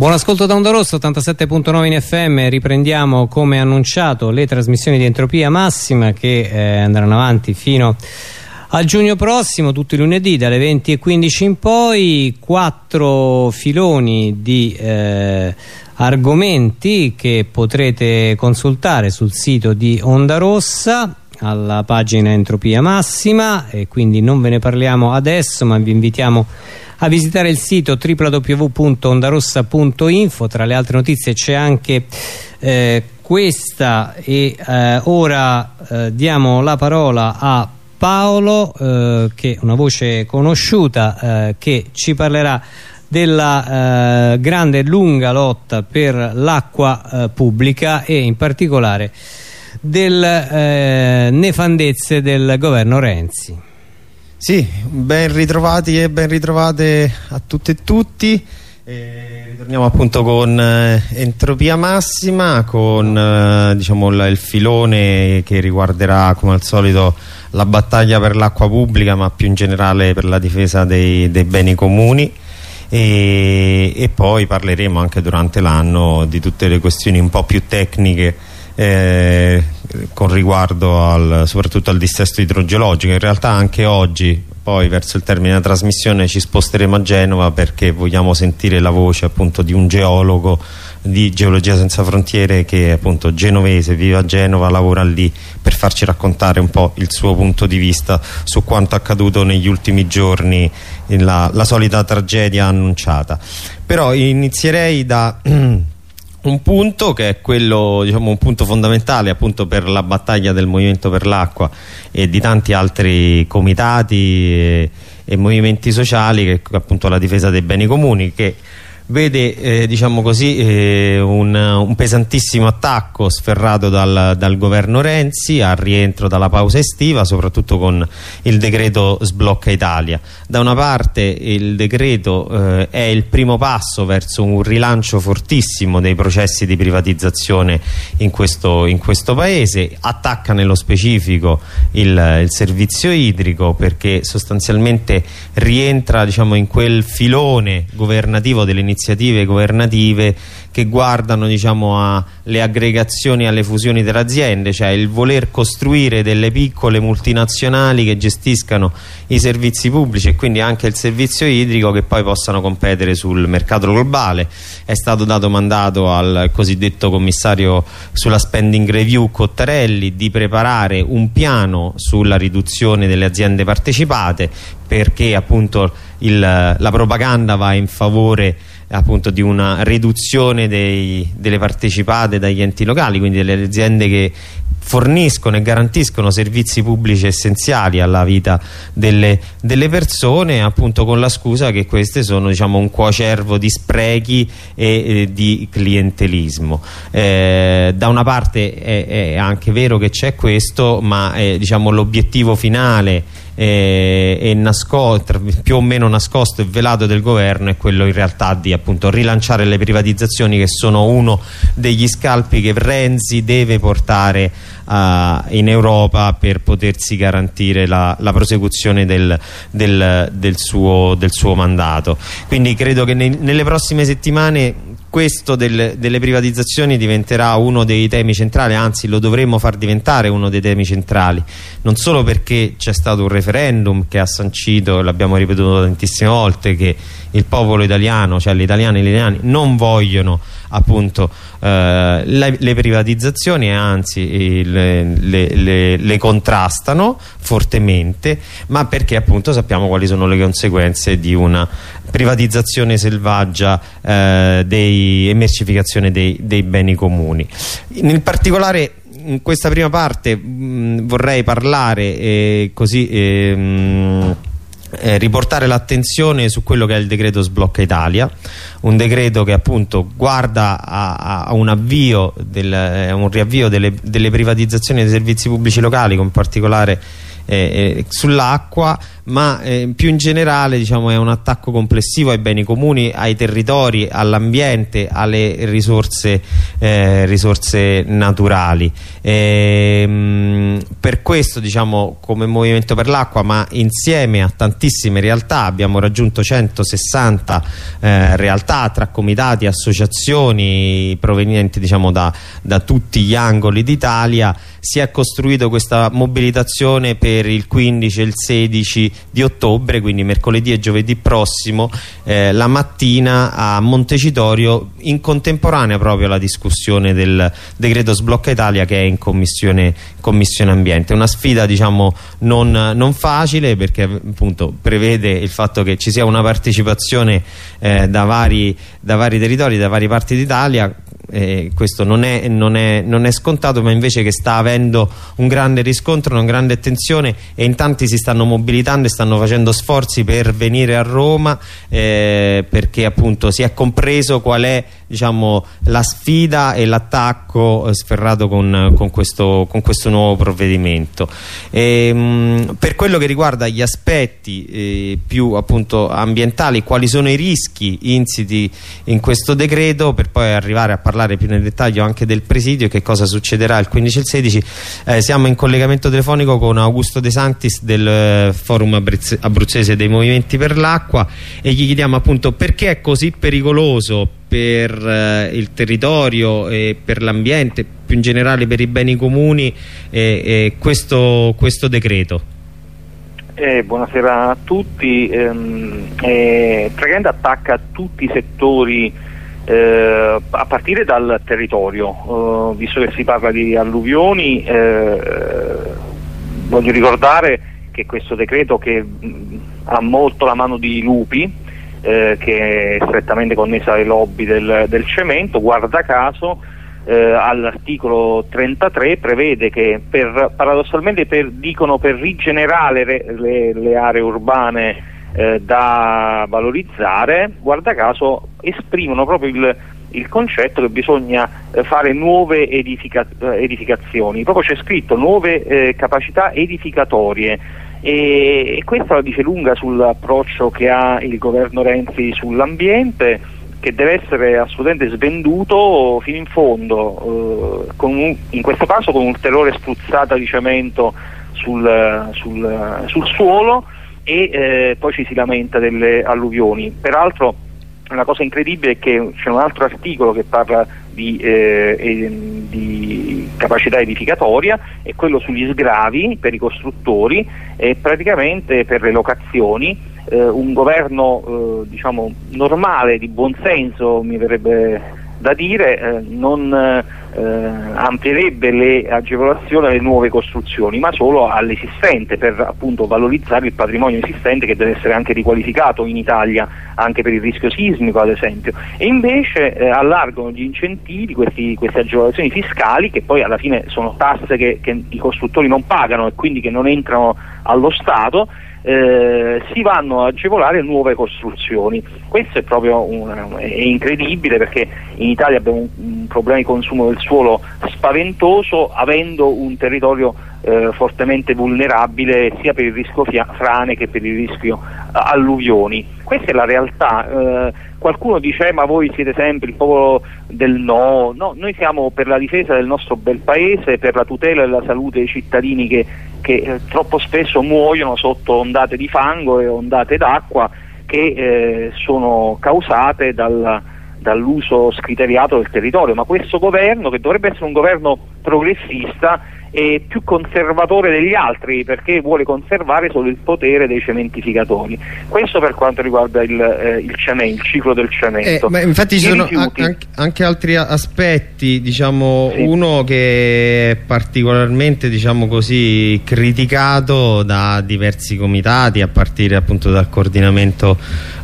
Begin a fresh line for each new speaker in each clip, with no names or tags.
Buon ascolto da Onda Rossa 87.9 in FM, riprendiamo come annunciato le trasmissioni di Entropia Massima che eh, andranno avanti fino a giugno prossimo, tutti i lunedì dalle 20.15 in poi, quattro filoni di eh, argomenti che potrete consultare sul sito di Onda Rossa alla pagina Entropia Massima e quindi non ve ne parliamo adesso ma vi invitiamo a visitare il sito www.ondarossa.info tra le altre notizie c'è anche eh, questa e eh, ora eh, diamo la parola a Paolo eh, che è una voce conosciuta eh, che ci parlerà della eh, grande e lunga lotta per l'acqua pubblica e in particolare delle nefandezze del governo Renzi
sì, ben ritrovati e ben ritrovate a tutte e tutti. Eh, ritorniamo appunto con eh, Entropia Massima, con eh, diciamo, il filone che riguarderà come al solito la battaglia per l'acqua pubblica ma più in generale per la difesa dei, dei beni comuni. E, e, poi parleremo anche durante l'anno di tutte le questioni un po' più tecniche eh, con riguardo al, soprattutto al dissesto idrogeologico. In realtà anche oggi poi verso il termine della trasmissione ci sposteremo a Genova perché vogliamo sentire la voce appunto di un geologo di Geologia Senza Frontiere che è appunto genovese, vive a Genova, lavora lì per farci raccontare un po' il suo punto di vista su quanto accaduto negli ultimi giorni la, la solita tragedia annunciata. Però inizierei da un punto che è quello diciamo un punto fondamentale appunto per la battaglia del movimento per l'acqua e di tanti altri comitati e, e movimenti sociali che appunto la difesa dei beni comuni che vede eh, diciamo così, eh, un, un, pesantissimo attacco sferrato dal, dal, governo Renzi al rientro dalla pausa estiva soprattutto con il decreto sblocca Italia. Da una parte il decreto eh, è il primo passo verso un rilancio fortissimo dei processi di privatizzazione in questo, in questo paese. Attacca nello specifico il, il servizio idrico perché sostanzialmente rientra diciamo, in quel filone governativo dell'iniziativa iniziative governative che guardano diciamo, alle aggregazioni alle fusioni delle aziende, cioè il voler costruire delle piccole multinazionali che gestiscano i servizi pubblici e quindi anche il servizio idrico che poi possano competere sul mercato globale. È stato dato mandato al cosiddetto commissario sulla spending review Cottarelli di preparare un piano sulla riduzione delle aziende partecipate perché appunto il, la propaganda va in favore appunto di una riduzione dei, delle partecipate dagli enti locali, quindi delle aziende che forniscono e garantiscono servizi pubblici essenziali alla vita delle, delle, persone appunto con la scusa che queste sono diciamo un coacervo di sprechi e, e di clientelismo. Eh, da una parte è, è, anche vero che c'è questo ma eh, diciamo l'obiettivo finale eh, e nascosto, più o meno nascosto e velato del governo è quello in realtà di appunto rilanciare le privatizzazioni che sono uno degli scalpi che Renzi deve portare uh, in Europa per potersi garantire la, la prosecuzione del, del, del, suo, del, suo, mandato. Quindi credo che ne, nelle prossime settimane questo del, delle privatizzazioni diventerà uno dei temi centrali anzi lo dovremmo far diventare uno dei temi centrali. Non solo perché c'è stato un referendum che ha sancito, l'abbiamo ripetuto tantissime volte che il popolo italiano, cioè gli italiani e gli italiani non vogliono appunto eh, le, le, privatizzazioni e anzi le, le, le, contrastano fortemente ma perché appunto sappiamo quali sono le conseguenze di una privatizzazione selvaggia eh, e mercificazione dei, dei beni comuni. Nel particolare in questa prima parte mh, vorrei parlare eh, così eh, mh, eh, riportare l'attenzione su quello che è il decreto sblocca Italia un decreto che appunto guarda a, a un avvio del, a un riavvio delle, delle privatizzazioni dei servizi pubblici locali con particolare eh, eh, sull'acqua ma eh, più in generale diciamo, è un attacco complessivo ai beni comuni, ai territori, all'ambiente, alle risorse, eh, risorse naturali. E, ehm, mh, per questo diciamo, come Movimento per l'Acqua, ma insieme a tantissime realtà, abbiamo raggiunto 160 eh, realtà tra comitati, associazioni provenienti diciamo, da, da tutti gli angoli d'Italia, si è costruito questa mobilitazione per il 15 e il 16 di ottobre, quindi mercoledì e giovedì prossimo, eh, la mattina a Montecitorio, in contemporanea proprio alla discussione del decreto Sblocca Italia che è in commissione, commissione ambiente. Una sfida diciamo non, non, facile perché appunto prevede il fatto che ci sia una partecipazione eh, da, vari, da vari territori, da varie parti d'Italia eh, questo non è, non, è, non è, scontato ma invece che sta avendo un grande riscontro, una grande attenzione e in tanti si stanno mobilitando e stanno facendo sforzi per venire a Roma eh, perché appunto si è compreso qual è diciamo, la sfida e l'attacco eh, sferrato con, con, questo, con, questo, nuovo provvedimento. E, ehm, mh, per quello che riguarda gli aspetti eh, più appunto ambientali, quali sono i rischi insiti in questo decreto, per poi arrivare a parlare più nel dettaglio anche del presidio e che cosa succederà il 15 e il 16, eh, siamo in collegamento telefonico con Augusto De Santis del eh, Forum Abruzzese dei Movimenti per l'Acqua e gli chiediamo appunto perché è così pericoloso per eh, il territorio e per l'ambiente, più in generale per i beni comuni, eh, questo, questo, decreto?
Eh, buonasera a tutti, ehm, eh, praticamente attacca tutti i settori eh, a partire dal territorio, eh, visto che si parla di alluvioni, voglio ricordare che questo decreto che mh, ha molto la mano di lupi eh, che è strettamente connessa alle lobby del, del cemento, guarda caso eh, all'articolo 33 prevede che per, paradossalmente per, dicono per rigenerare le, le aree urbane eh, da valorizzare, guarda caso esprimono proprio il, il concetto che bisogna eh, fare nuove edifica eh, edificazioni, proprio c'è scritto nuove eh, capacità edificatorie. E, e questo la dice lunga sull'approccio che ha il governo Renzi sull'ambiente che deve essere assolutamente svenduto fino in fondo, eh, un, in questo caso con un'ulteriore spruzzata di cemento sul, sul, sul suolo e eh, poi ci si lamenta delle alluvioni. Peraltro una cosa incredibile è che c'è un altro articolo che parla di, eh, di, capacità edificatoria e quello sugli sgravi per i costruttori e praticamente per le locazioni eh, un governo eh, diciamo, normale, di buon senso mi verrebbe da dire, eh, non eh, amplierebbe le agevolazioni alle nuove costruzioni, ma solo all'esistente per appunto valorizzare il patrimonio esistente che deve essere anche riqualificato in Italia anche per il rischio sismico ad esempio. E invece eh, allargano gli incentivi, questi, queste agevolazioni fiscali che poi alla fine sono tasse che, che i costruttori non pagano e quindi che non entrano allo Stato eh, si vanno a agevolare nuove costruzioni. Questo è proprio un, è incredibile perché in Italia abbiamo un, un, problema di consumo del suolo spaventoso avendo un territorio eh, fortemente vulnerabile sia per il rischio frane che per il rischio uh, alluvioni. Questa è la realtà. Eh, qualcuno dice eh, ma voi siete sempre il popolo del no. no, noi siamo per la difesa del nostro bel paese, per la tutela della salute dei cittadini che che eh, troppo spesso muoiono sotto ondate di fango e ondate d'acqua che eh, sono causate dal, dall'uso scriteriato del territorio, ma questo governo, che dovrebbe essere un governo progressista, è più conservatore degli altri perché vuole conservare solo il potere dei cementificatori. Questo per quanto riguarda il, eh, il, cemento, il ciclo del cemento.
Eh, infatti ci sono anche, anche, altri aspetti, diciamo, sì. uno che è particolarmente diciamo così, criticato da diversi comitati a partire appunto dal coordinamento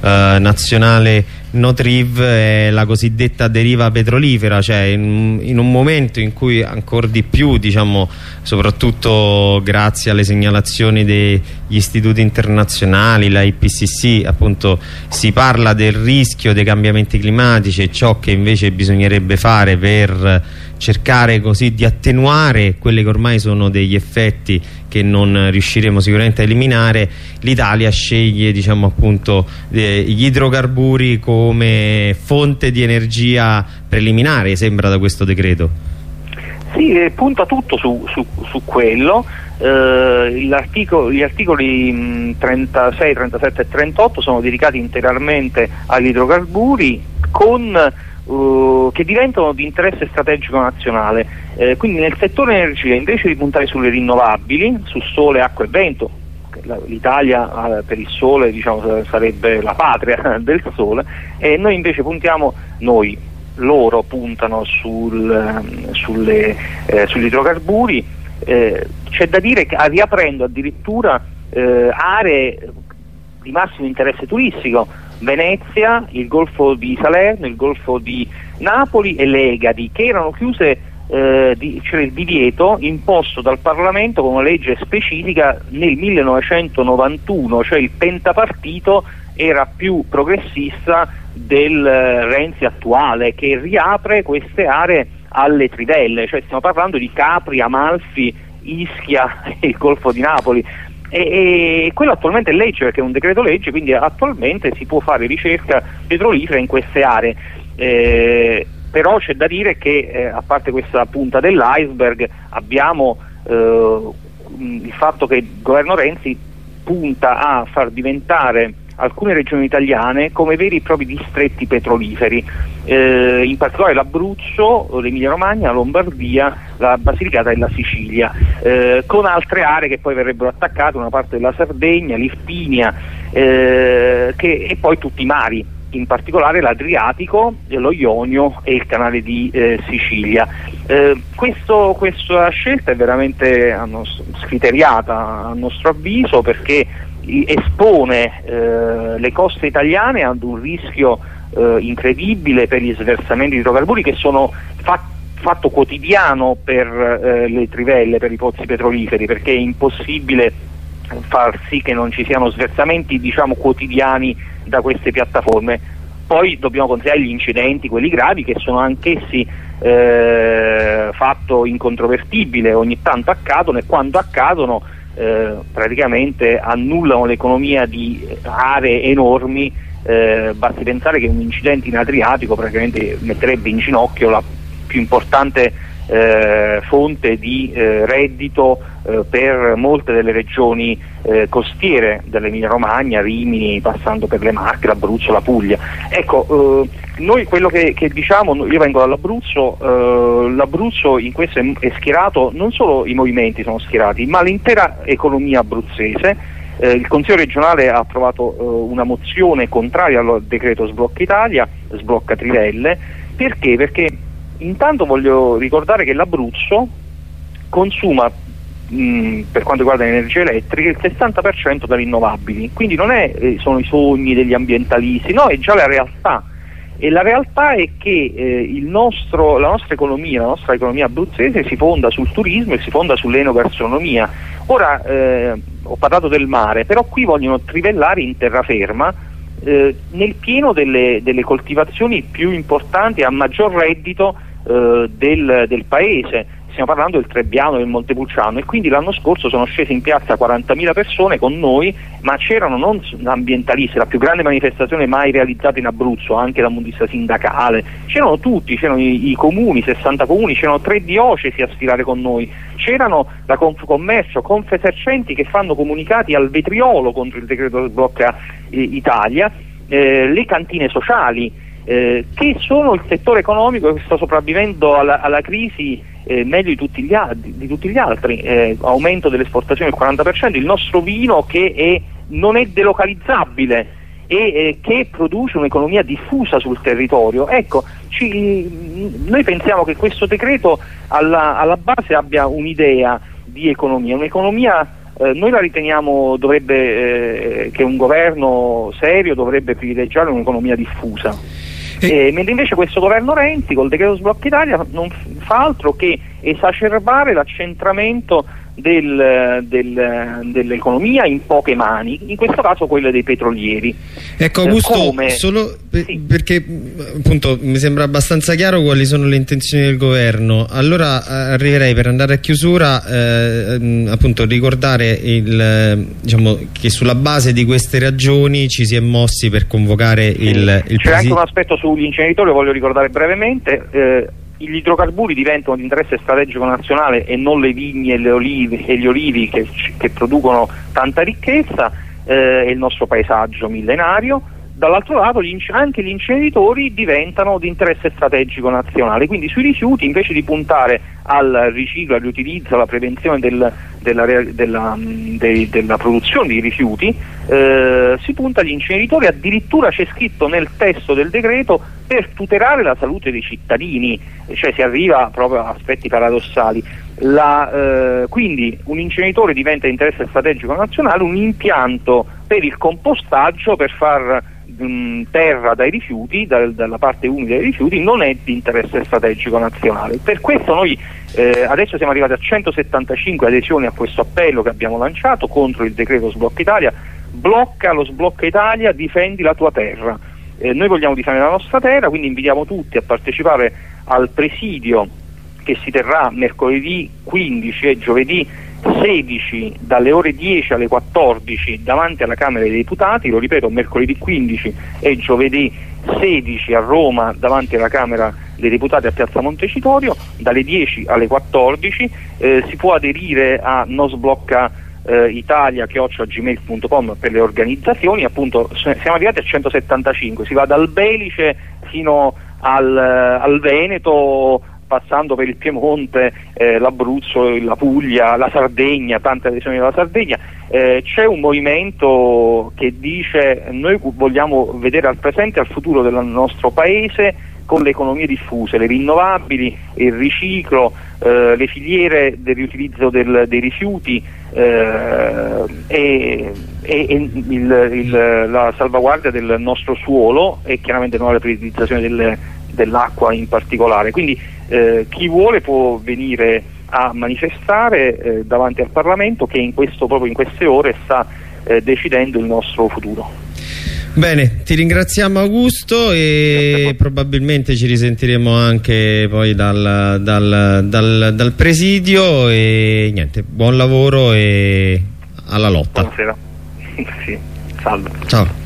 eh, nazionale Notriv è la cosiddetta deriva petrolifera, cioè in, in un momento in cui ancora di più, diciamo, soprattutto grazie alle segnalazioni degli istituti internazionali, la IPCC, appunto si parla del rischio dei cambiamenti climatici e ciò che invece bisognerebbe fare per cercare così di attenuare quelli che ormai sono degli effetti che non riusciremo sicuramente a eliminare l'Italia sceglie diciamo appunto eh, gli idrocarburi come fonte di energia preliminare sembra da questo decreto?
Sì, punta tutto su, su, su quello. Eh, gli articoli 36, 37 e 38 sono dedicati integralmente agli idrocarburi con Uh, che diventano di interesse strategico nazionale. Eh, quindi nel settore energia invece di puntare sulle rinnovabili, su sole, acqua e vento, l'Italia eh, per il sole diciamo, sarebbe la patria del sole, e noi invece puntiamo, noi, loro puntano sul, ehm, sulle, eh, sugli idrocarburi, eh, c'è da dire che riaprendo addirittura eh, aree di massimo interesse turistico, Venezia, il Golfo di Salerno, il Golfo di Napoli e le Egadi, che erano chiuse eh, di, cioè il divieto imposto dal Parlamento con una legge specifica nel 1991, cioè il pentapartito era più progressista del eh, Renzi attuale che riapre queste aree alle trivelle, cioè stiamo parlando di Capri, Amalfi, Ischia e il Golfo di Napoli e, e, quello attualmente è legge perché è un decreto legge, quindi attualmente si può fare ricerca petrolifera in queste aree. Eh, però c'è da dire che eh, a parte questa punta dell'iceberg abbiamo eh, il fatto che il governo Renzi punta a far diventare alcune regioni italiane come veri e propri distretti petroliferi, eh, in particolare l'Abruzzo, l'Emilia Romagna, la Lombardia, la Basilicata e la Sicilia, eh, con altre aree che poi verrebbero attaccate, una parte della Sardegna, l'Irpinia eh, e poi tutti i mari in particolare l'Adriatico, lo Ionio e il canale di eh, Sicilia. Eh, questo, questa scelta è veramente scriteriata a nostro avviso perché espone eh, le coste italiane ad un rischio eh, incredibile per gli sversamenti di idrocarburi che sono fatti fatto quotidiano per eh, le trivelle, per i pozzi petroliferi, perché è impossibile far sì che non ci siano sversamenti diciamo, quotidiani da queste piattaforme. Poi dobbiamo considerare gli incidenti, quelli gravi, che sono anch'essi eh, fatto incontrovertibile, ogni tanto accadono e quando accadono eh, praticamente annullano l'economia di aree enormi, eh, basti pensare che un incidente in Adriatico praticamente metterebbe in ginocchio la più importante eh, fonte di eh, reddito eh, per molte delle regioni eh, costiere dell'Emilia Romagna, Rimini, passando per le Marche, l'Abruzzo, la Puglia. Ecco, eh, noi quello che, che, diciamo, io vengo dall'Abruzzo, eh, l'Abruzzo in questo è, è, schierato, non solo i movimenti sono schierati, ma l'intera economia abruzzese. il Consiglio regionale ha approvato una mozione contraria al decreto Sblocca Italia, Sblocca Trivelle, perché? Perché Intanto voglio ricordare che l'Abruzzo consuma mh, per quanto riguarda l'energia elettrica il 60% da rinnovabili, quindi non è, eh, sono i sogni degli ambientalisti, no, è già la realtà. E la realtà è che eh, nostro, la nostra economia, la nostra economia abruzzese si fonda sul turismo e si fonda sull'enogastronomia. Ora eh, ho parlato del mare, però qui vogliono trivellare in terraferma eh, nel pieno delle, delle, coltivazioni più importanti a maggior reddito eh, del, del paese. Stiamo parlando del Trebbiano del Montepulciano e quindi l'anno scorso sono scese in piazza 40.000 persone con noi, ma c'erano non ambientalisti, la più grande manifestazione mai realizzata in Abruzzo, anche di vista sindacale, c'erano tutti, c'erano i, i comuni, 60 comuni, c'erano tre diocesi a sfilare con noi, c'erano la Confcommercio, Confesercenti che fanno comunicati al vetriolo contro il decreto sblocca eh, Italia, eh, le cantine sociali, eh, che sono il settore economico che sta sopravvivendo alla, alla crisi eh, meglio di tutti gli, di tutti gli altri, eh, aumento delle esportazioni del 40%, il nostro vino che è, non è delocalizzabile e eh, che produce un'economia diffusa sul territorio. Ecco, ci, noi pensiamo che questo decreto alla, alla base abbia un'idea di economia, un'economia eh, noi la riteniamo dovrebbe, eh, che un governo serio dovrebbe privilegiare un'economia diffusa. Eh, mentre invece questo governo Renzi col decreto sblocca Italia non fa altro che esacerbare l'accentramento del, del, dell'economia in poche mani, in questo caso quelle dei petrolieri.
Ecco eh, Augusto, Come... solo per, sì. perché appunto mi sembra abbastanza chiaro quali sono le intenzioni del governo, allora arriverei per andare a chiusura eh, appunto ricordare il, diciamo, che sulla base di queste ragioni ci si è mossi per convocare il, il
C'è anche un aspetto sugli inceneritori, voglio ricordare brevemente, eh, gli idrocarburi diventano di interesse strategico nazionale e non le vigne e, le olive, e gli olivi che, che, producono tanta ricchezza eh, e il nostro paesaggio millenario dall'altro lato gli anche gli inceneritori diventano di interesse strategico nazionale, quindi sui rifiuti invece di puntare al riciclo, al riutilizzo, alla prevenzione del, della, della, de, della, produzione di rifiuti, eh, si punta agli inceneritori, addirittura c'è scritto nel testo del decreto per tutelare la salute dei cittadini, cioè si arriva proprio a aspetti paradossali. La, eh, quindi un inceneritore diventa interesse strategico nazionale, un impianto per il compostaggio per far mh, terra dai rifiuti, dal, dalla parte umida dei rifiuti, non è di interesse strategico nazionale. Per questo noi eh, adesso siamo arrivati a 175 adesioni a questo appello che abbiamo lanciato contro il decreto Sblocca Italia, blocca lo Sblocca Italia, difendi la tua terra. Eh, noi vogliamo difendere la nostra terra, quindi invitiamo tutti a partecipare al presidio che si terrà mercoledì 15 e giovedì 16 dalle ore 10 alle 14 davanti alla Camera dei Deputati, lo ripeto mercoledì 15 e giovedì 16 a Roma davanti alla Camera dei Deputati a Piazza Montecitorio, dalle 10 alle 14 eh, si può aderire a No Sblocca eh, Italia gmail.com per le organizzazioni, appunto siamo arrivati a 175, si va dal Belice fino al, al Veneto passando per il Piemonte, eh, l'Abruzzo, la Puglia, la Sardegna, tante regioni della Sardegna, eh, c'è un movimento che dice noi vogliamo vedere al presente e al futuro del nostro paese con le economie diffuse, le rinnovabili, il riciclo, eh, le filiere del riutilizzo del, dei rifiuti eh, e, e, il, il, la salvaguardia del nostro suolo e chiaramente non la privatizzazione delle dell'acqua in particolare. Quindi eh, chi vuole può venire a manifestare eh, davanti al Parlamento che in questo, proprio in queste ore sta eh, decidendo il nostro futuro.
Bene, ti ringraziamo Augusto e probabilmente ci risentiremo anche poi dal, dal, dal, dal presidio e niente, buon lavoro e alla lotta.
Buonasera. sì, salve.
Ciao.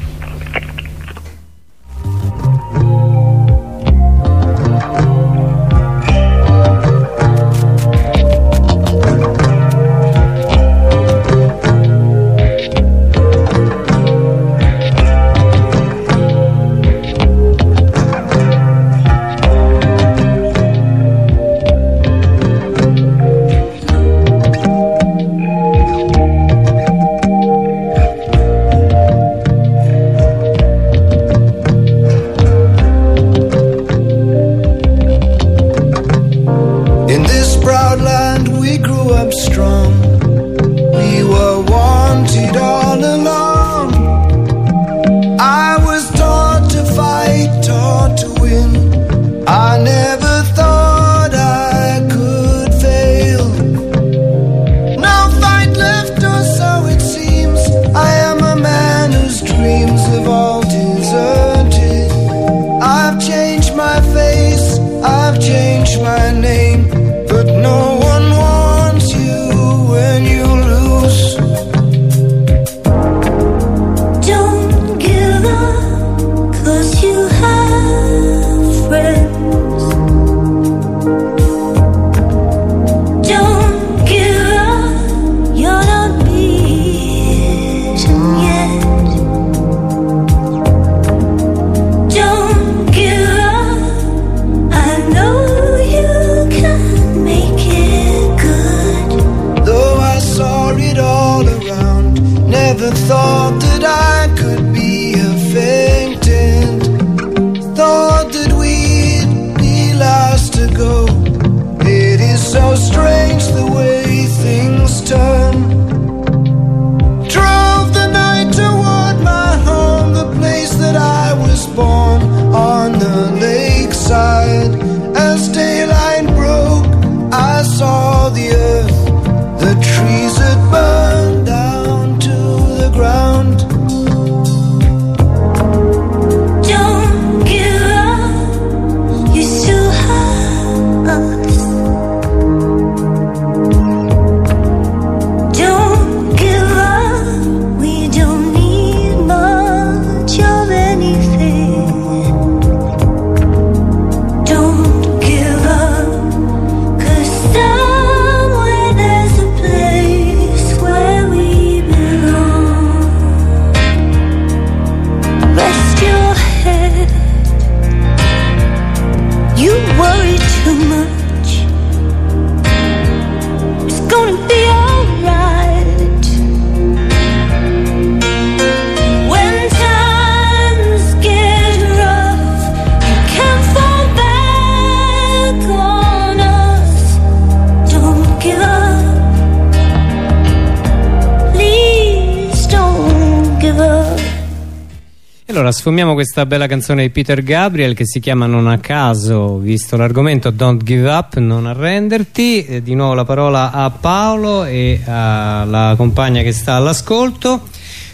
Allora sfumiamo questa bella canzone di Peter Gabriel che si chiama Non a caso, visto l'argomento Don't give up, non arrenderti. Eh, di nuovo la parola a Paolo e alla compagna che sta all'ascolto.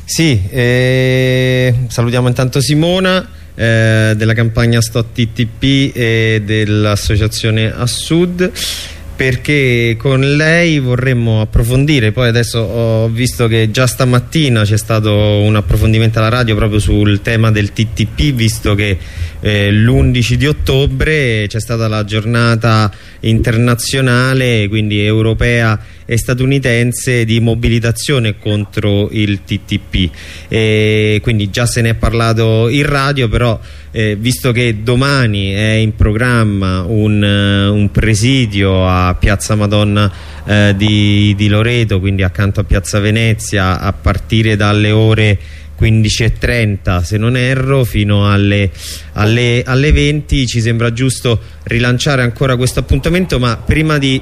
Sì, eh, salutiamo intanto Simona eh, della campagna Stop TTP e dell'associazione Assud perché con lei vorremmo approfondire. Poi adesso ho visto che già stamattina c'è stato un approfondimento alla radio proprio sul tema del TTP visto che eh, l'11 di ottobre c'è stata la giornata internazionale quindi europea e statunitense di mobilitazione contro il TTP e quindi già se ne è parlato in radio però eh, visto che domani è in programma un, uh, un presidio a Piazza Madonna eh, di, di Loreto quindi accanto a Piazza Venezia a partire dalle ore 15.30 se non erro fino alle, alle, alle 20 ci sembra giusto rilanciare ancora questo appuntamento ma prima di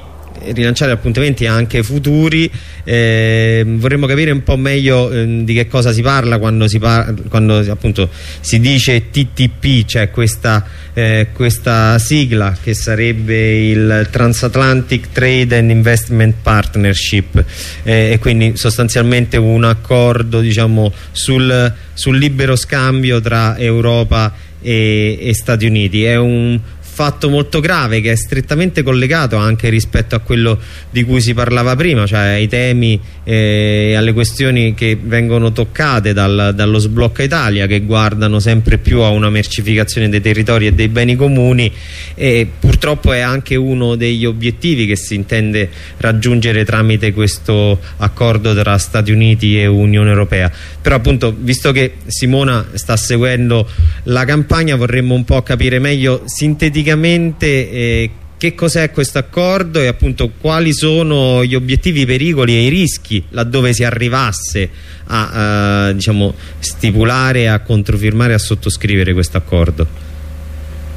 rilanciare appuntamenti anche futuri eh, vorremmo capire un po' meglio eh, di che cosa si parla quando si, par quando, appunto, si dice TTP cioè questa, eh, questa, sigla che sarebbe il Transatlantic Trade and Investment Partnership eh, e quindi sostanzialmente un accordo diciamo, sul, sul libero scambio tra Europa e, e Stati Uniti. È un fatto molto grave che è strettamente collegato anche rispetto a quello di cui si parlava prima, cioè ai temi e eh, alle questioni che vengono toccate dal, dallo sblocca Italia che guardano sempre più a una mercificazione dei territori e dei beni comuni e purtroppo è anche uno degli obiettivi che si intende raggiungere tramite questo accordo tra Stati Uniti e Unione Europea. Però appunto visto che Simona sta seguendo la campagna vorremmo un po' capire meglio sinteticamente praticamente eh, che cos'è questo accordo e appunto quali sono gli obiettivi, i pericoli e i rischi laddove si arrivasse a eh, diciamo, stipulare, a controfirmare, a sottoscrivere questo accordo.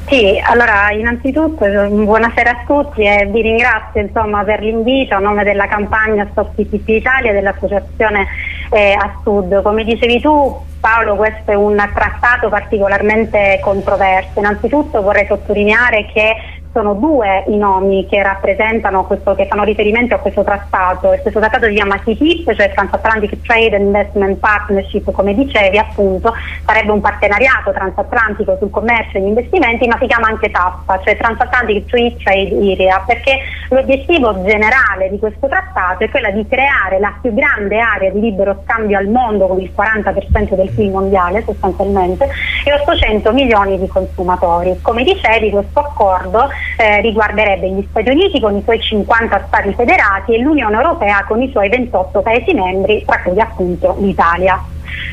Sì, allora innanzitutto buonasera a tutti e vi ringrazio insomma, per l'invito a nome della campagna Stop TTP Italia dell'associazione eh, a Sud. Come dicevi tu Paolo questo è un trattato particolarmente controverso. Innanzitutto vorrei sottolineare che sono due i nomi che rappresentano questo, che fanno riferimento a questo trattato. Il questo trattato si chiama TTIP, cioè Transatlantic Trade Investment Partnership, come dicevi appunto, sarebbe un partenariato transatlantico sul commercio e gli investimenti, ma si chiama anche TAPPA, cioè Transatlantic Free Trade Area, perché l'obiettivo generale di questo trattato è quello di creare la più grande area di libero scambio al mondo con il 40% del PIL mondiale sostanzialmente e 800 milioni di consumatori. Come dicevi questo accordo eh, riguarderebbe gli Stati Uniti con i suoi 50 Stati federati e l'Unione Europea con i suoi 28 Paesi membri, tra cui appunto l'Italia.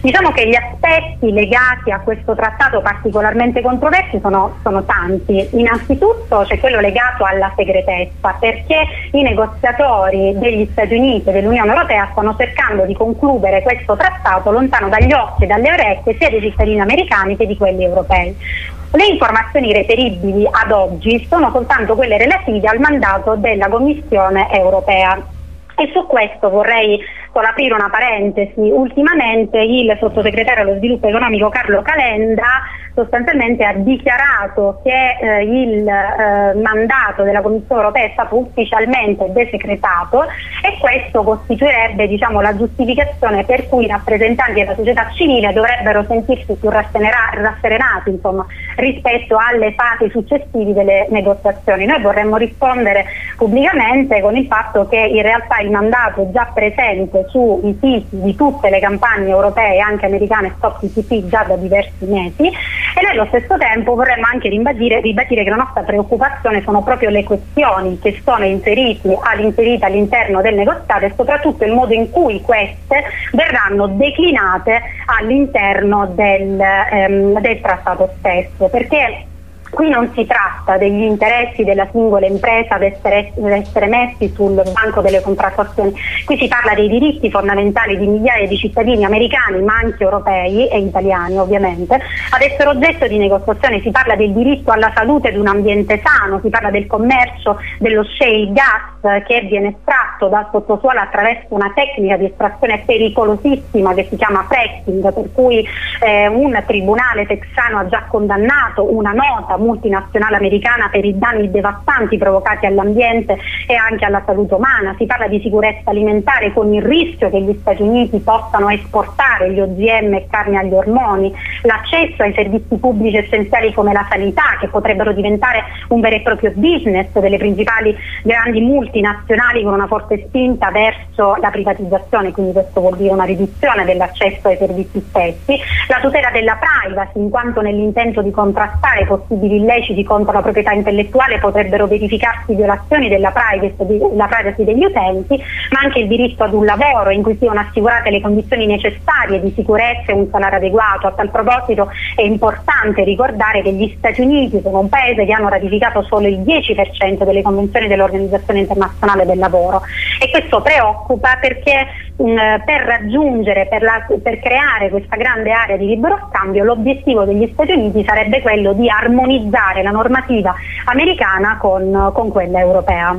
Diciamo che gli aspetti legati a questo trattato particolarmente controversi sono, sono, tanti. Innanzitutto c'è quello legato alla segretezza, perché i negoziatori degli Stati Uniti e dell'Unione Europea stanno cercando di concludere questo trattato lontano dagli occhi e dalle orecchie sia dei cittadini americani che di quelli europei. Le informazioni reperibili ad oggi sono soltanto quelle relative al mandato della Commissione europea e su questo vorrei solo aprire una parentesi. Ultimamente il sottosegretario allo sviluppo economico Carlo Calenda sostanzialmente ha dichiarato che eh, il eh, mandato della Commissione europea è stato ufficialmente desecretato e questo costituirebbe diciamo, la giustificazione per cui i rappresentanti della società civile dovrebbero sentirsi più rasserenati insomma, rispetto alle fasi successive delle negoziazioni. Noi vorremmo rispondere pubblicamente con il fatto che in realtà il mandato già presente sui siti di tutte le campagne europee, anche americane, Stop TTP già da diversi mesi. E noi allo stesso tempo vorremmo anche ribadire, ribadire che la nostra preoccupazione sono proprio le questioni che sono inserite all'interno del negoziato e soprattutto il modo in cui queste verranno declinate all'interno del, ehm, del trattato stesso. Perché Qui non si tratta degli interessi della singola impresa ad essere, essere messi sul banco delle contrattazioni, qui si parla dei diritti fondamentali di migliaia di cittadini americani ma anche europei e italiani ovviamente ad essere oggetto di negoziazione, si parla del diritto alla salute ed un ambiente sano, si parla del commercio dello shale gas che viene estratto dal sottosuolo attraverso una tecnica di estrazione pericolosissima che si chiama fracking, per cui eh, un tribunale texano ha già condannato una nota multinazionale americana per i danni devastanti provocati all'ambiente e anche alla salute umana. Si parla di sicurezza alimentare con il rischio che gli Stati Uniti possano esportare gli OGM e carne agli ormoni, l'accesso ai servizi pubblici essenziali come la sanità che potrebbero diventare un vero e proprio business delle principali grandi multinazionali con una forte spinta verso la privatizzazione, quindi questo vuol dire una riduzione dell'accesso ai servizi stessi, la tutela della privacy in quanto nell'intento di contrastare possibili illeciti contro la proprietà intellettuale potrebbero verificarsi violazioni della privacy, degli utenti, ma anche il diritto ad un lavoro in cui siano assicurate le condizioni necessarie di sicurezza e un salario adeguato. A tal proposito è importante ricordare che gli Stati Uniti sono un paese che hanno ratificato solo il 10% delle convenzioni dell'Organizzazione Internazionale del Lavoro e questo preoccupa perché per raggiungere, per, la, per creare questa grande area di libero scambio l'obiettivo degli Stati Uniti sarebbe quello di armonizzare la normativa americana con, con quella europea.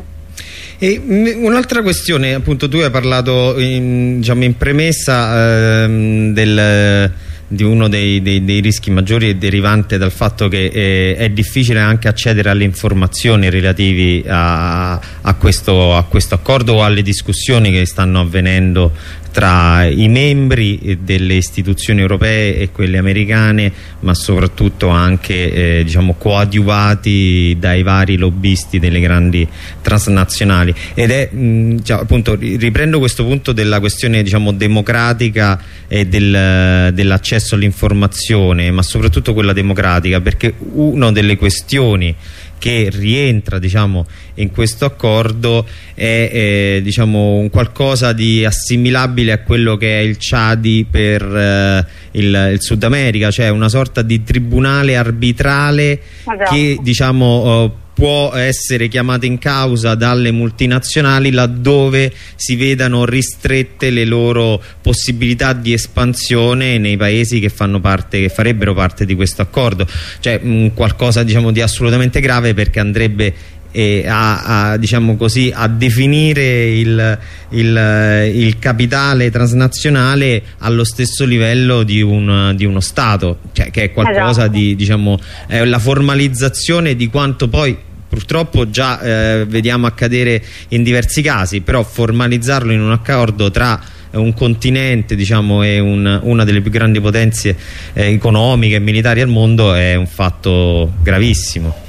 un'altra questione, appunto tu hai parlato in, diciamo, in premessa ehm, del di uno dei, dei, dei, rischi maggiori è derivante dal fatto che eh, è difficile anche accedere alle informazioni relativi a, a, questo, a, questo, accordo o alle discussioni che stanno avvenendo tra i membri delle istituzioni europee e quelle americane ma soprattutto anche eh, diciamo, coadiuvati dai vari lobbisti delle grandi transnazionali. Ed è mh, cioè, appunto riprendo questo punto della questione diciamo, democratica e del, dell'accesso all'informazione ma soprattutto quella democratica perché una delle questioni che rientra diciamo, in questo accordo è eh, diciamo, un qualcosa di assimilabile a quello che è il CHADI per eh, il, il, Sud America, cioè una sorta di tribunale arbitrale esatto. che diciamo, uh, può essere chiamata in causa dalle multinazionali laddove si vedano ristrette le loro possibilità di espansione nei paesi che, fanno parte, che farebbero parte di questo accordo cioè mh, qualcosa diciamo, di assolutamente grave perché andrebbe eh, a, a, diciamo così, a definire il, il, il, capitale transnazionale allo stesso livello di, un, di uno Stato, cioè che è qualcosa esatto. di, diciamo, è la formalizzazione di quanto poi purtroppo già eh, vediamo accadere in diversi casi però formalizzarlo in un accordo tra un continente diciamo, e un, una delle più grandi potenze eh, economiche e militari al mondo è un fatto gravissimo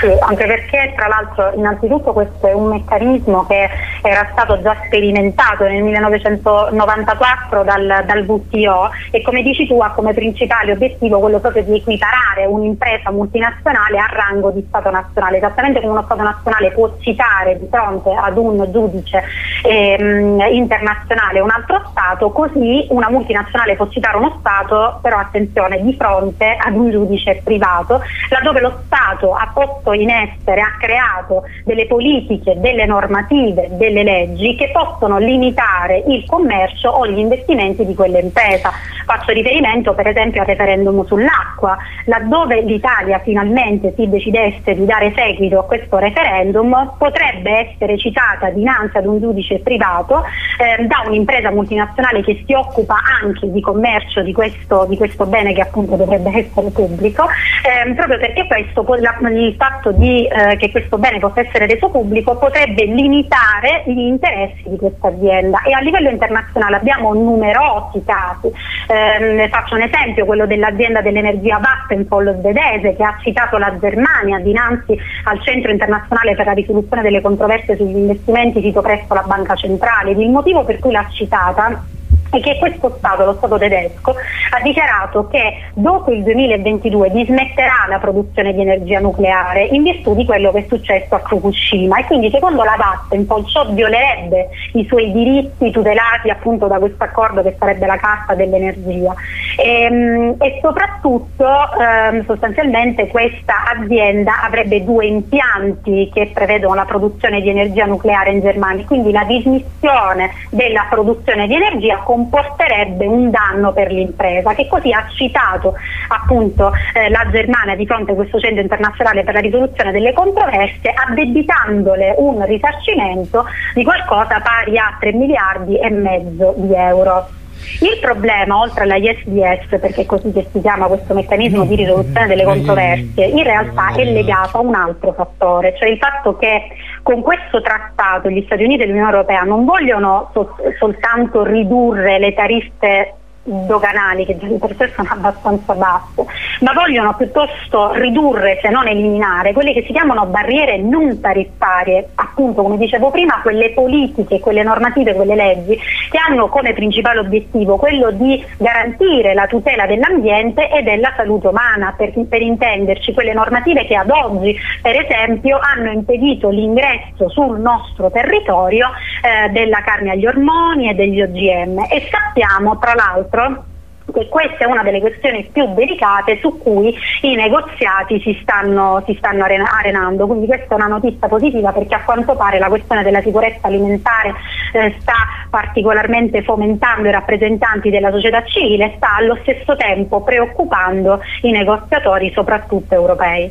sì, anche perché tra l'altro innanzitutto questo è un meccanismo che era stato già sperimentato nel 1994 dal, dal WTO e come dici tu ha come principale obiettivo quello proprio di equiparare un'impresa multinazionale a rango di Stato nazionale, esattamente come uno Stato nazionale può citare di fronte ad un giudice ehm, internazionale un altro Stato, così una multinazionale può citare uno Stato, però attenzione, di fronte ad un giudice privato, laddove lo Stato ha posto posto in essere, ha creato delle politiche, delle normative, delle leggi che possono limitare il commercio o gli investimenti di quell'impresa. Faccio riferimento per esempio al referendum sull'acqua, laddove l'Italia finalmente si decidesse di dare seguito a questo referendum potrebbe essere citata dinanzi ad un giudice privato eh, da un'impresa multinazionale che si occupa anche di commercio di questo, di questo bene che appunto dovrebbe essere pubblico, eh, proprio perché questo, la, il fatto di, eh, che questo bene possa essere reso pubblico potrebbe limitare gli interessi di questa azienda. E a livello internazionale abbiamo numerosi casi. Eh, faccio un esempio quello dell'azienda dell'energia Vattenfall svedese che ha citato la Germania dinanzi al centro internazionale per la risoluzione delle controversie sugli investimenti sito presso la banca centrale. Il motivo per cui l'ha citata e che questo Stato, lo Stato tedesco, ha dichiarato che dopo il 2022 dismetterà la produzione di energia nucleare in virtù di quello che è successo a Fukushima. E quindi secondo la Vattenfall ciò violerebbe i suoi diritti tutelati appunto da questo accordo che sarebbe la Carta dell'Energia. E, ehm, e, soprattutto ehm, sostanzialmente questa azienda avrebbe due impianti che prevedono la produzione di energia nucleare in Germania, quindi la dismissione della produzione di energia con comporterebbe un danno per l'impresa, che così ha citato appunto eh, la Germania di fronte a questo centro internazionale per la risoluzione delle controversie, addebitandole un risarcimento di qualcosa pari a 3 miliardi e mezzo di euro. Il problema, oltre alla ISDS, perché è così che si chiama questo meccanismo di risoluzione delle controversie, in realtà è legato a un altro fattore, cioè il fatto che con questo trattato gli Stati Uniti e l'Unione Europea non vogliono sol- soltanto ridurre le tariffe doganali che di per sé sono abbastanza basse, ma vogliono piuttosto ridurre, se non eliminare, quelle che si chiamano barriere non tariffarie, appunto come dicevo prima, quelle politiche, quelle normative, quelle leggi che hanno come principale obiettivo quello di garantire la tutela dell'ambiente e della salute umana, per, per intenderci, quelle normative che ad oggi per esempio hanno impedito l'ingresso sul nostro territorio eh, della carne agli ormoni e degli OGM e sappiamo tra l'altro altro che questa è una delle questioni più delicate su cui i negoziati si stanno, si stanno, arenando, quindi questa è una notizia positiva perché a quanto pare la questione della sicurezza alimentare eh, sta particolarmente fomentando i rappresentanti della società civile e sta allo stesso tempo preoccupando i negoziatori soprattutto europei.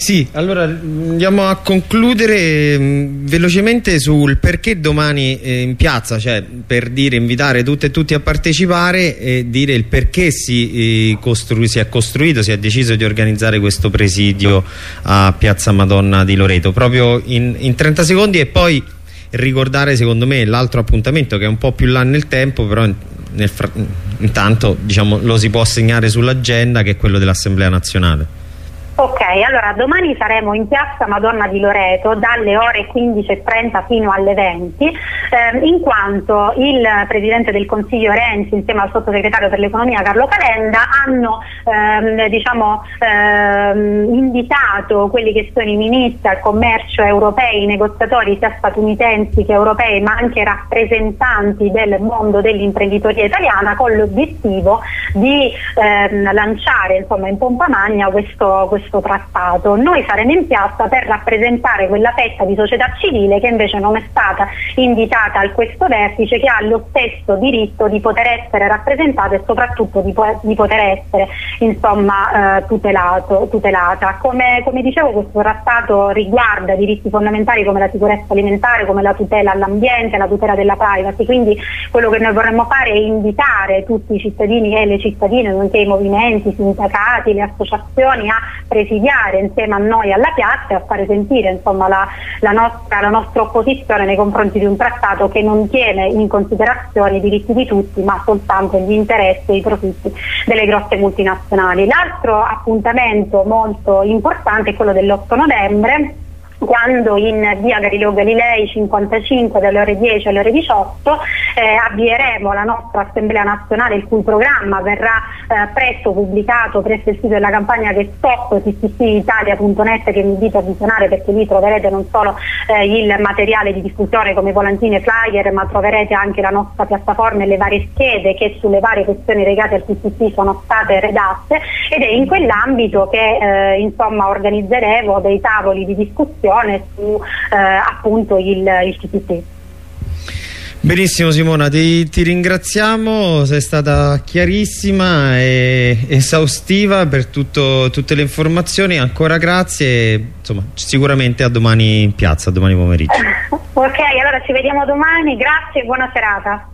Sì, allora andiamo a concludere mh, mm, velocemente sul perché domani eh, in piazza, cioè per dire invitare tutte e tutti a partecipare e dire il perché si, eh, si, è costruito, si è deciso di organizzare questo presidio a Piazza Madonna di Loreto, proprio in, in 30 secondi e poi ricordare secondo me l'altro appuntamento che è un po' più là nel tempo, però nel intanto diciamo, lo si può segnare sull'agenda che è quello dell'Assemblea Nazionale.
Ok, allora domani saremo in piazza Madonna di Loreto dalle ore 15.30 fino alle 20 ehm, in quanto il Presidente del Consiglio Renzi insieme al Sottosegretario per l'Economia Carlo Calenda hanno ehm, diciamo, ehm, invitato quelli che sono i ministri al commercio europei, i negoziatori sia statunitensi che europei ma anche rappresentanti del mondo dell'imprenditoria italiana con l'obiettivo di ehm, lanciare insomma, in pompa magna questo, questo questo trattato. Noi saremo in piazza per rappresentare quella fetta di società civile che invece non è stata invitata a questo vertice, che ha lo stesso diritto di poter essere rappresentata e soprattutto di, po di poter essere insomma, eh, tutelato, tutelata. Come, come dicevo questo trattato riguarda diritti fondamentali come la sicurezza alimentare, come la tutela all'ambiente, la tutela della privacy, quindi quello che noi vorremmo fare è invitare tutti i cittadini e le cittadine, nonché i movimenti, i sindacati, le associazioni a presidiare insieme a noi alla piazza e a fare sentire insomma, la, la, nostra, la, nostra, opposizione nei confronti di un trattato che non tiene in considerazione i diritti di tutti ma soltanto gli interessi e i profitti delle grosse multinazionali. L'altro appuntamento molto importante è quello dell'8 novembre quando in via Galileo Galilei 55 dalle ore 10 alle ore 18 eh, avvieremo la nostra Assemblea Nazionale il cui programma verrà eh, presto pubblicato presso il sito della campagna che stop ccitalia.net che vi invito a visionare perché lì troverete non solo eh, il materiale di diffusione come volantini e flyer ma troverete anche la nostra piattaforma e le varie schede che sulle varie questioni legate al TCC sono state redatte ed è in quell'ambito che eh, insomma organizzeremo dei tavoli di discussione discussione su eh, appunto il, il CPT.
Benissimo Simona, ti, ti, ringraziamo, sei stata chiarissima e esaustiva per tutto, tutte le informazioni, ancora grazie, insomma sicuramente a domani in piazza, a domani pomeriggio.
ok, allora ci vediamo domani, grazie e buona serata.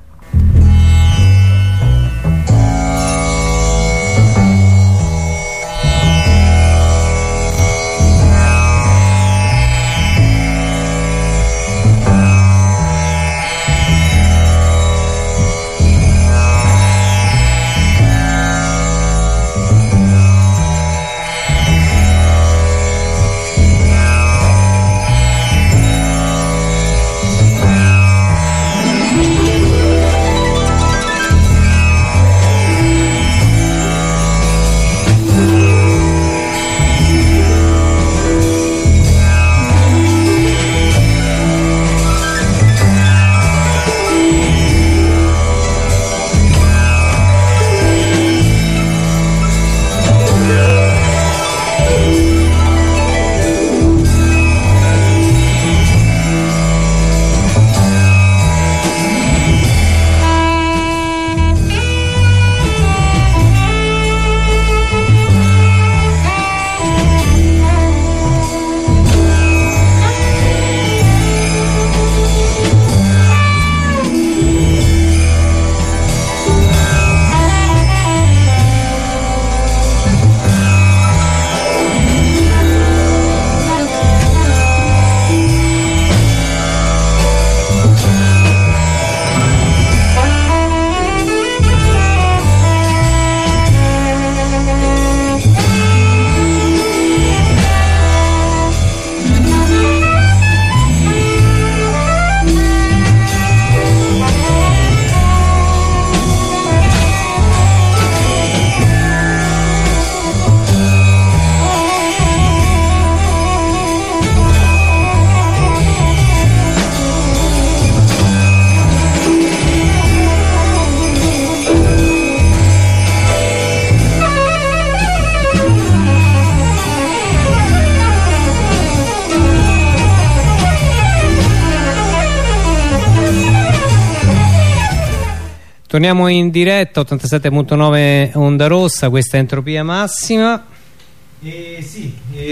Torniamo in diretta 87.9 Onda Rossa, questa è Entropia Massima.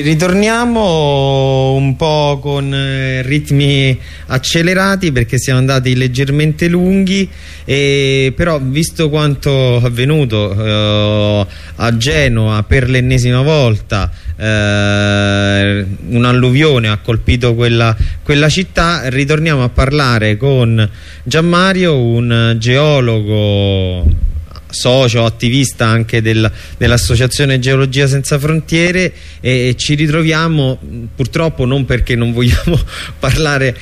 Ritorniamo un po' con eh, ritmi accelerati perché siamo andati leggermente lunghi eh, però visto quanto avvenuto eh, a Genova per l'ennesima volta eh, un'alluvione ha colpito quella, quella città ritorniamo a parlare con Gianmario un geologo socio, attivista anche del, dell'associazione Geologia Senza Frontiere e ci ritroviamo purtroppo non perché non vogliamo parlare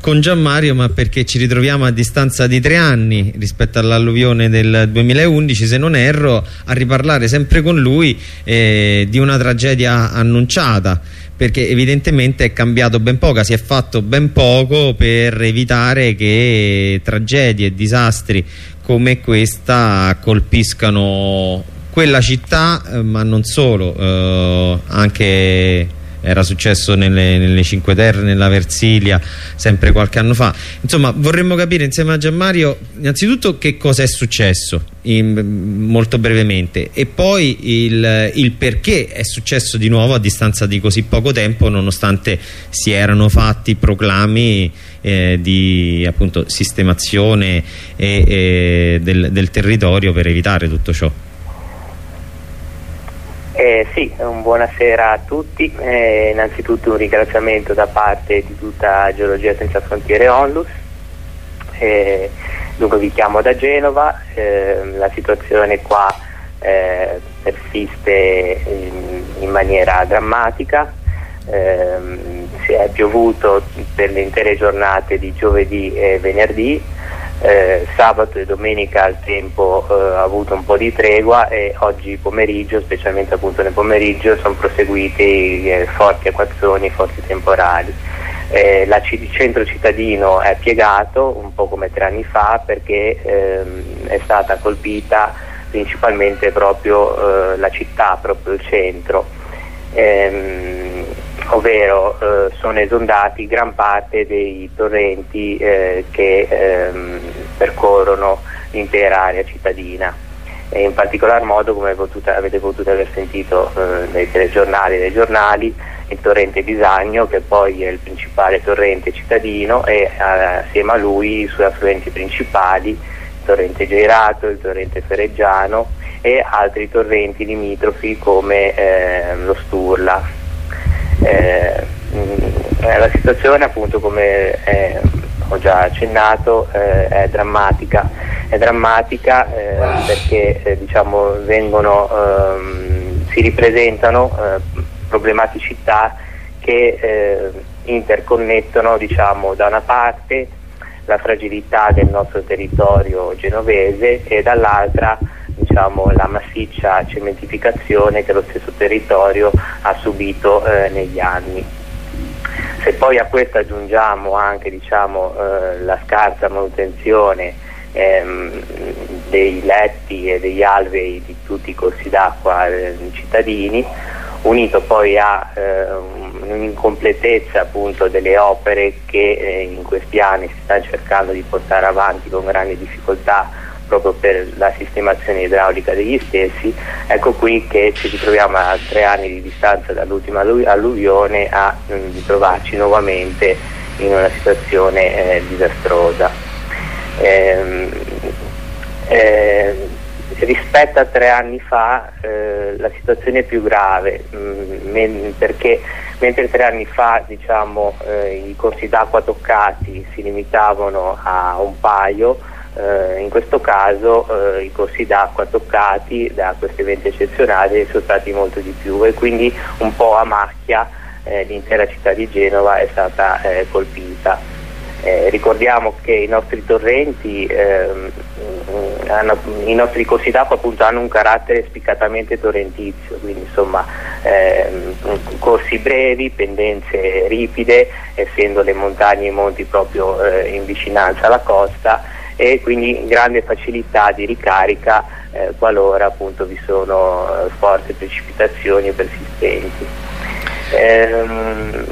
con Gianmario ma perché ci ritroviamo a distanza di tre anni rispetto all'alluvione del 2011 se non erro a riparlare sempre con lui eh, di una tragedia annunciata perché evidentemente è cambiato ben poco, si è fatto ben poco per evitare che tragedie e disastri come questa colpiscano quella città eh, ma non solo eh, anche era successo nelle, nelle Cinque Terre, nella Versilia, sempre qualche anno fa. Insomma, vorremmo capire insieme a Gianmario innanzitutto che cosa è successo, in, molto brevemente, e poi il, il, perché è successo di nuovo a distanza di così poco tempo, nonostante si erano fatti proclami eh, di appunto, sistemazione e, e del, del territorio per evitare tutto ciò.
Eh, sì, buonasera a tutti. Eh, innanzitutto un ringraziamento da parte di tutta Geologia Senza Frontiere Onlus. Eh, dunque vi chiamo da Genova, eh, la situazione qua eh, persiste in, in, maniera drammatica. Ehm, è piovuto per le intere giornate di giovedì e venerdì eh, sabato e domenica il tempo eh, ha avuto un po' di tregua e oggi pomeriggio, specialmente appunto nel pomeriggio, sono proseguiti eh, forti acquazzoni, forti temporali. Eh, il centro cittadino è piegato un po' come tre anni fa perché ehm, è stata colpita principalmente proprio eh, la città, proprio il centro. Ehm, ovvero eh, sono esondati gran parte dei torrenti eh, che ehm, percorrono l'intera area cittadina. E in particolar modo come potuto, avete potuto aver sentito eh, nei telegiornali e nei giornali il torrente Bisagno che poi è il principale torrente cittadino e eh, assieme a lui i suoi affluenti principali il torrente Geirato, il torrente Fereggiano e altri torrenti limitrofi come eh, lo Sturla eh, mm, eh, la situazione appunto come eh, ho già accennato eh, è drammatica, è drammatica eh, perché diciamo, vengono, ehm, si ripresentano problematicità che interconnettono diciamo, da una parte la fragilità del nostro territorio genovese e dall'altra diciamo, la massiccia cementificazione che lo stesso territorio ha subito eh, negli anni. Se poi a questo aggiungiamo anche diciamo, eh, la scarsa manutenzione ehm, dei letti e degli alvei di tutti i corsi d'acqua eh, cittadini, unito poi a eh, un'incompletezza appunto delle opere che eh, in questi anni si stanno cercando di portare avanti con grandi difficoltà proprio per la sistemazione idraulica degli stessi, ecco qui che ci ritroviamo a tre anni di distanza dall'ultima alluvione a mm, ritrovarci nuovamente in una situazione eh, disastrosa. Eh, eh, rispetto a tre anni fa eh, la situazione è più grave mh, mm, perché mentre tre anni fa diciamo, eh, i corsi d'acqua toccati si limitavano a un paio, eh, in questo caso eh, i corsi d'acqua toccati da questi eventi eccezionali sono stati molto di più e quindi un po' a macchia eh, l'intera città di Genova è stata eh, colpita. Eh, ricordiamo che i nostri torrenti, ehm, hanno, i nostri corsi d'acqua appunto hanno un carattere spiccatamente torrentizio, quindi insomma ehm, corsi brevi, pendenze ripide, essendo le montagne e i monti proprio eh, in vicinanza alla costa e quindi grande facilità di ricarica eh, qualora appunto vi sono eh, forti precipitazioni persistenti. Ehm,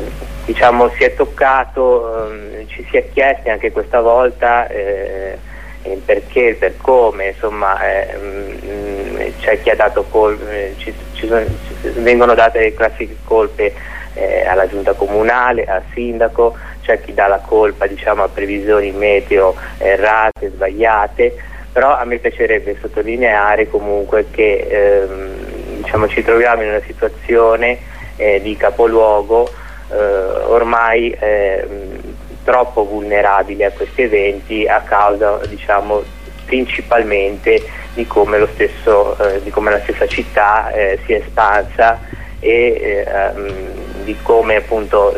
diciamo si è toccato, ehm, ci si è chiesti anche questa volta eh, il perché, per come, insomma eh, mm, c'è chi ha dato colpe, ci, ci sono, ci vengono date le classiche colpe eh, alla giunta comunale, al sindaco, c'è chi dà la colpa diciamo, a previsioni meteo errate, sbagliate, però a me piacerebbe sottolineare comunque che ehm, diciamo, ci troviamo in una situazione eh, di capoluogo eh, ormai ehm, troppo vulnerabile a questi eventi a causa diciamo, principalmente di come, stesso, eh, di come, la stessa città eh, si è espansa e ehm, di come appunto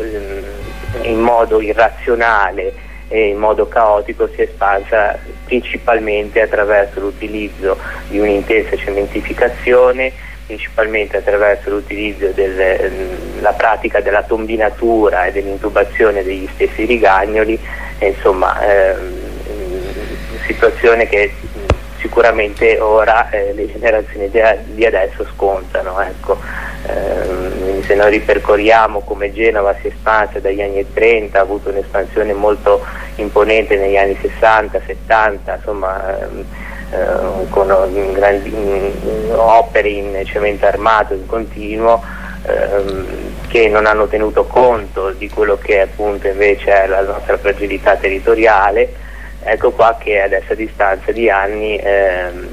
in modo irrazionale e in modo caotico si è espansa principalmente attraverso l'utilizzo di un'intensa cementificazione principalmente attraverso l'utilizzo della ehm, pratica della tombinatura e dell'intubazione degli stessi rigagnoli, insomma ehm, situazione che sicuramente ora eh, le generazioni di adesso scontano. Ecco. Eh, se noi ripercorriamo come Genova si espansa dagli anni 30, ha avuto un'espansione molto imponente negli anni 60, 70, insomma, eh, con grandi, in, opere in cemento armato in continuo ehm, che non hanno tenuto conto di quello che appunto invece è la nostra fragilità territoriale ecco qua che adesso a distanza di anni ehm,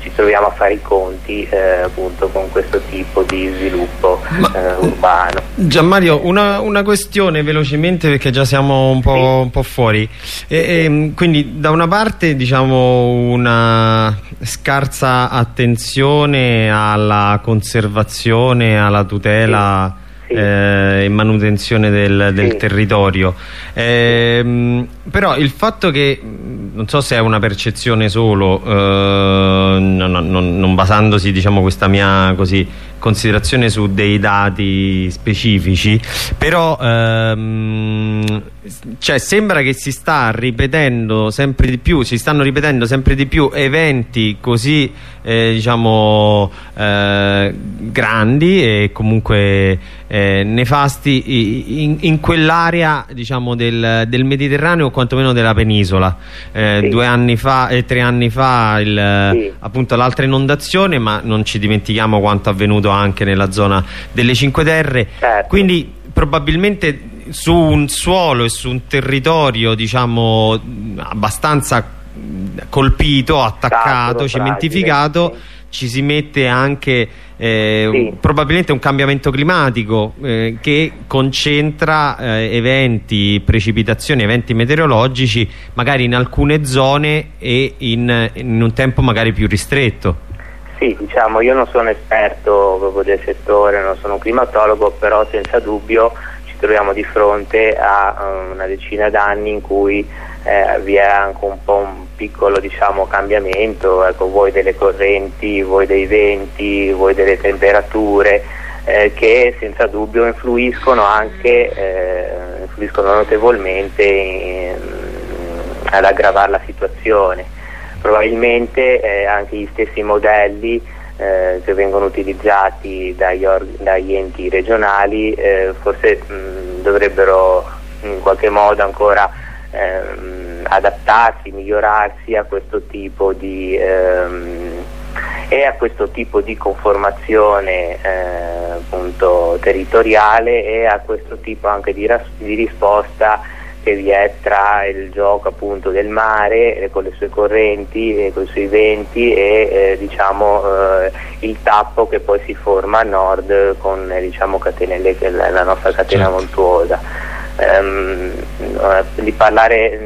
ci troviamo a fare i conti eh, appunto con questo tipo di sviluppo eh, urbano.
Gianmario, una, una, questione velocemente perché già siamo un po', sì. un po fuori. E, e, ehm, quindi da una parte diciamo una scarsa attenzione alla conservazione, alla tutela. Sì sì. eh, e manutenzione del, del sì. territorio. Eh, però il fatto che, non so se è una percezione solo, eh, non, non, non, basandosi diciamo questa mia così, considerazione su dei dati specifici, però ehm, cioè, sembra che si sta ripetendo sempre di più, si stanno ripetendo sempre di più eventi così eh, diciamo eh, grandi e comunque eh, nefasti in, in quell'area diciamo del, del, Mediterraneo o quantomeno della penisola eh, sì. due anni fa e tre anni fa il, sì. appunto l'altra inondazione ma non ci dimentichiamo quanto avvenuto anche nella zona delle Cinque Terre certo. quindi probabilmente su un suolo e su un territorio diciamo abbastanza colpito, attaccato, Sacro, cementificato fragile, sì. ci si mette anche eh, sì. probabilmente un cambiamento climatico eh, che concentra eh, eventi, precipitazioni, eventi meteorologici magari in alcune zone e in, in un tempo magari più ristretto.
Sì, diciamo, io non sono esperto proprio del settore, non sono un climatologo, però senza dubbio troviamo di fronte a um, una decina d'anni in cui eh, vi è anche un po' un piccolo diciamo, cambiamento, ecco, voi delle correnti, voi dei venti, voi delle temperature eh, che senza dubbio influiscono anche eh, influiscono notevolmente in, ad aggravare la situazione. Probabilmente eh, anche gli stessi modelli eh, che vengono utilizzati dagli, dagli enti regionali eh, forse mh, dovrebbero in qualche modo ancora ehm, adattarsi, migliorarsi a questo tipo di ehm, e a questo tipo di conformazione eh, appunto, territoriale e a questo tipo anche di, di risposta che vi è tra il gioco appunto del mare eh, con le sue correnti e con i suoi venti e eh, diciamo, eh, il tappo che poi si forma a nord con eh, diciamo, catenelle, la nostra catena certo. montuosa. Um, di parlare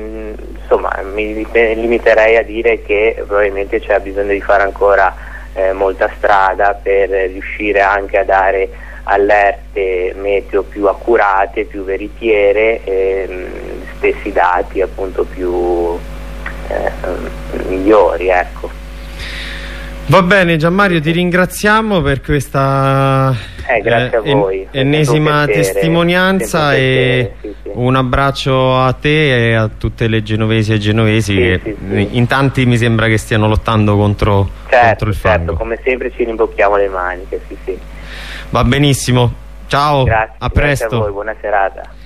insomma mi limiterei a dire che probabilmente c'è bisogno di fare ancora eh, molta strada per riuscire anche a dare allerte meteo più accurate, più veritiere, ehm, stessi dati appunto più eh, migliori. Ecco.
Va bene Gianmario, ti ringraziamo per questa
eh, eh,
ennesima testimonianza e sì, sì. un abbraccio a te e a tutte le genovesi e genovesi sì, che in tanti mi sembra che stiano lottando contro,
certo,
contro il fango.
Certo, come sempre ci rimbocchiamo le maniche, sì sì.
Va benissimo. Ciao,
grazie,
a presto.
Grazie a voi, buona serata.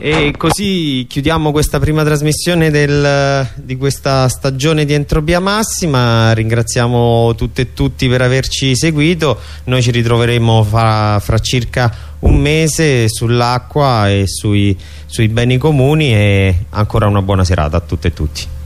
E così chiudiamo questa prima trasmissione del, di questa stagione di Entropia Massima. Ringraziamo tutte e tutti per averci seguito. Noi ci ritroveremo fra, fra circa un mese sull'acqua e sui, sui beni comuni e ancora una buona serata a tutte e tutti.